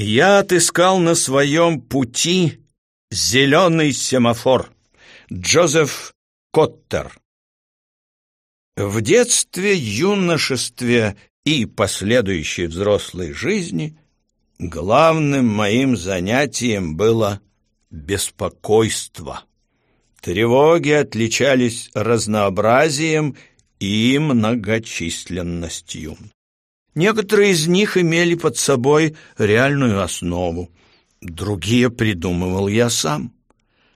Я отыскал на своем пути зеленый семафор. Джозеф Коттер. В детстве, юношестве и последующей взрослой жизни главным моим занятием было беспокойство. Тревоги отличались разнообразием и многочисленностью. Некоторые из них имели под собой реальную основу, другие придумывал я сам.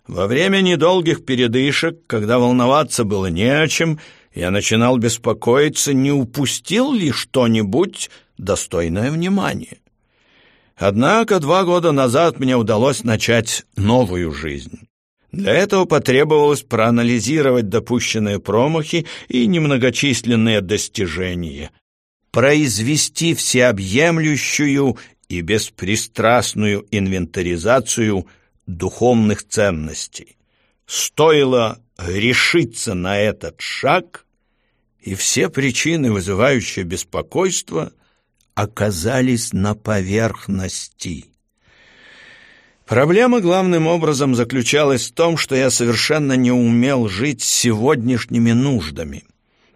Во время недолгих передышек, когда волноваться было не о чем, я начинал беспокоиться, не упустил ли что-нибудь достойное внимания. Однако два года назад мне удалось начать новую жизнь. Для этого потребовалось проанализировать допущенные промахи и немногочисленные достижения, произвести всеобъемлющую и беспристрастную инвентаризацию духовных ценностей. Стоило решиться на этот шаг, и все причины, вызывающие беспокойство, оказались на поверхности. Проблема главным образом заключалась в том, что я совершенно не умел жить сегодняшними нуждами.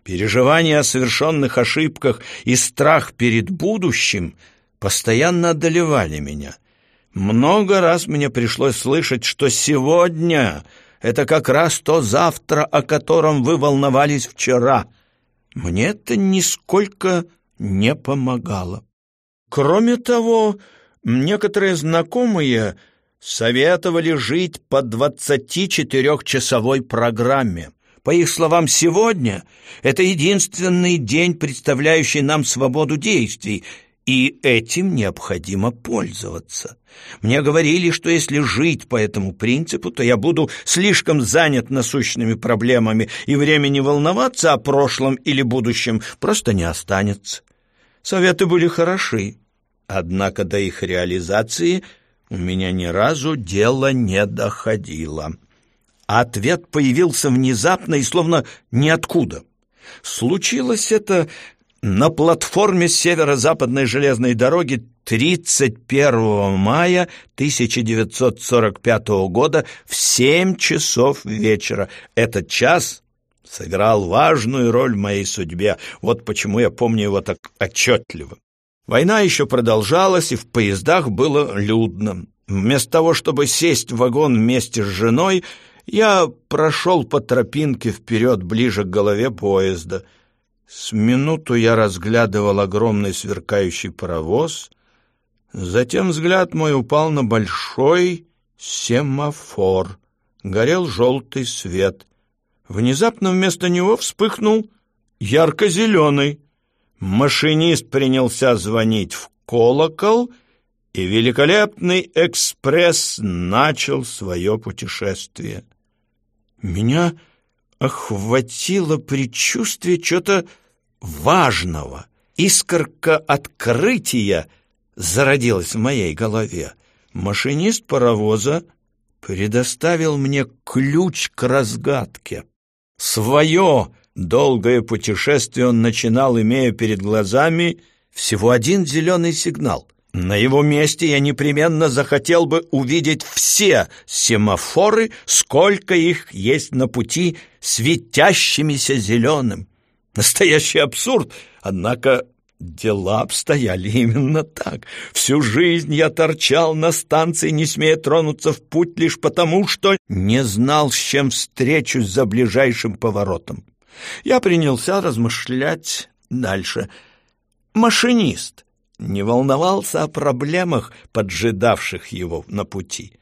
Переживания о совершенных ошибках и страх перед будущим постоянно одолевали меня. Много раз мне пришлось слышать, что сегодня — это как раз то завтра, о котором вы волновались вчера. Мне это нисколько не помогало. Кроме того, некоторые знакомые советовали жить по 24-часовой программе. По их словам, сегодня это единственный день, представляющий нам свободу действий, и этим необходимо пользоваться. Мне говорили, что если жить по этому принципу, то я буду слишком занят насущными проблемами, и времени волноваться о прошлом или будущем просто не останется. Советы были хороши, однако до их реализации у меня ни разу дело не доходило. Ответ появился внезапно и словно ниоткуда. Случилось это на платформе северо-западной железной дороги 31 мая 1945 года в 7 часов вечера. Этот час сыграл важную роль в моей судьбе. Вот почему я помню его так отчетливо. Война еще продолжалась, и в поездах было людно. Вместо того, чтобы сесть в вагон вместе с женой, я прошел по тропинке вперед ближе к голове поезда — с минуту я разглядывал огромный сверкающий паровоз, затем взгляд мой упал на большой семафор. Горел желтый свет. Внезапно вместо него вспыхнул ярко-зеленый. Машинист принялся звонить в колокол, и великолепный экспресс начал свое путешествие. Меня охватило предчувствие чего-то важного. Искорка открытия зародилась в моей голове. Машинист паровоза предоставил мне ключ к разгадке. Свое долгое путешествие он начинал, имея перед глазами всего один зеленый сигнал. На его месте я непременно захотел бы увидеть все семафоры, сколько их есть на пути, светящимися зеленым. Настоящий абсурд, однако дела обстояли именно так. Всю жизнь я торчал на станции, не смея тронуться в путь лишь потому, что не знал, с чем встречусь за ближайшим поворотом. Я принялся размышлять дальше. Машинист не волновался о проблемах, поджидавших его на пути.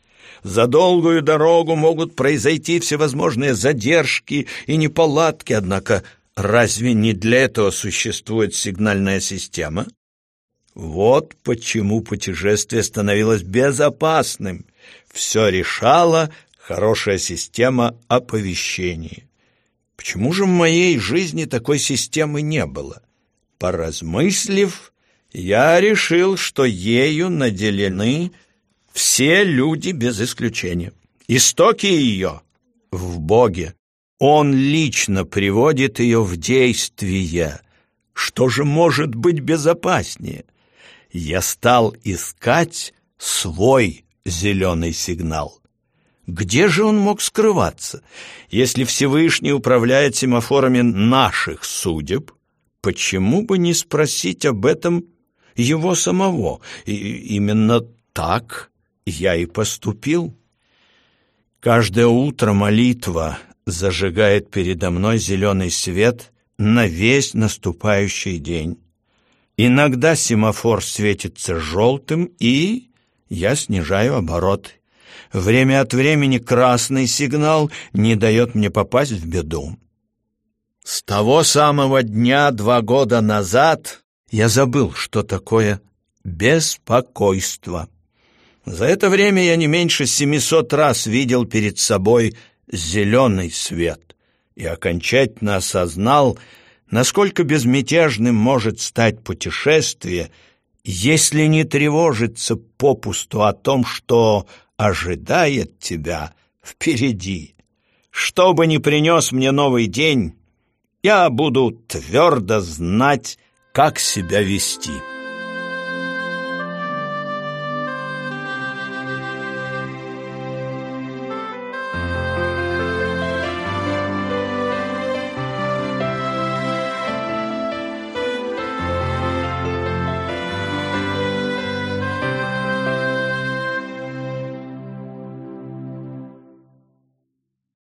За долгую дорогу могут произойти всевозможные задержки и неполадки, однако разве не для этого существует сигнальная система? Вот почему путешествие становилось безопасным. Все решала хорошая система оповещения. Почему же в моей жизни такой системы не было? Поразмыслив, я решил, что ею наделены все люди без исключения. Истоки ее в Боге. Он лично приводит ее в действие. Что же может быть безопаснее? я стал искать свой зеленый сигнал. Где же он мог скрываться? Если Всевышний управляет семафорами наших судеб, почему бы не спросить об этом его самого? И именно так я и поступил. Каждое утро молитва зажигает передо мной зеленый свет на весь наступающий день. Иногда семафор светится желтым, и я снижаю оборот. Время от времени красный сигнал не дает мне попасть в беду. С того самого дня два года назад я забыл, что такое беспокойство. За это время я не меньше семисот раз видел перед собой зеленый свет и окончательно осознал, насколько безмятежным может стать путешествие, если не тревожиться попусту о том, что ожидает тебя впереди. Что бы ни принес мне новый день, я буду твердо знать, как себя вести».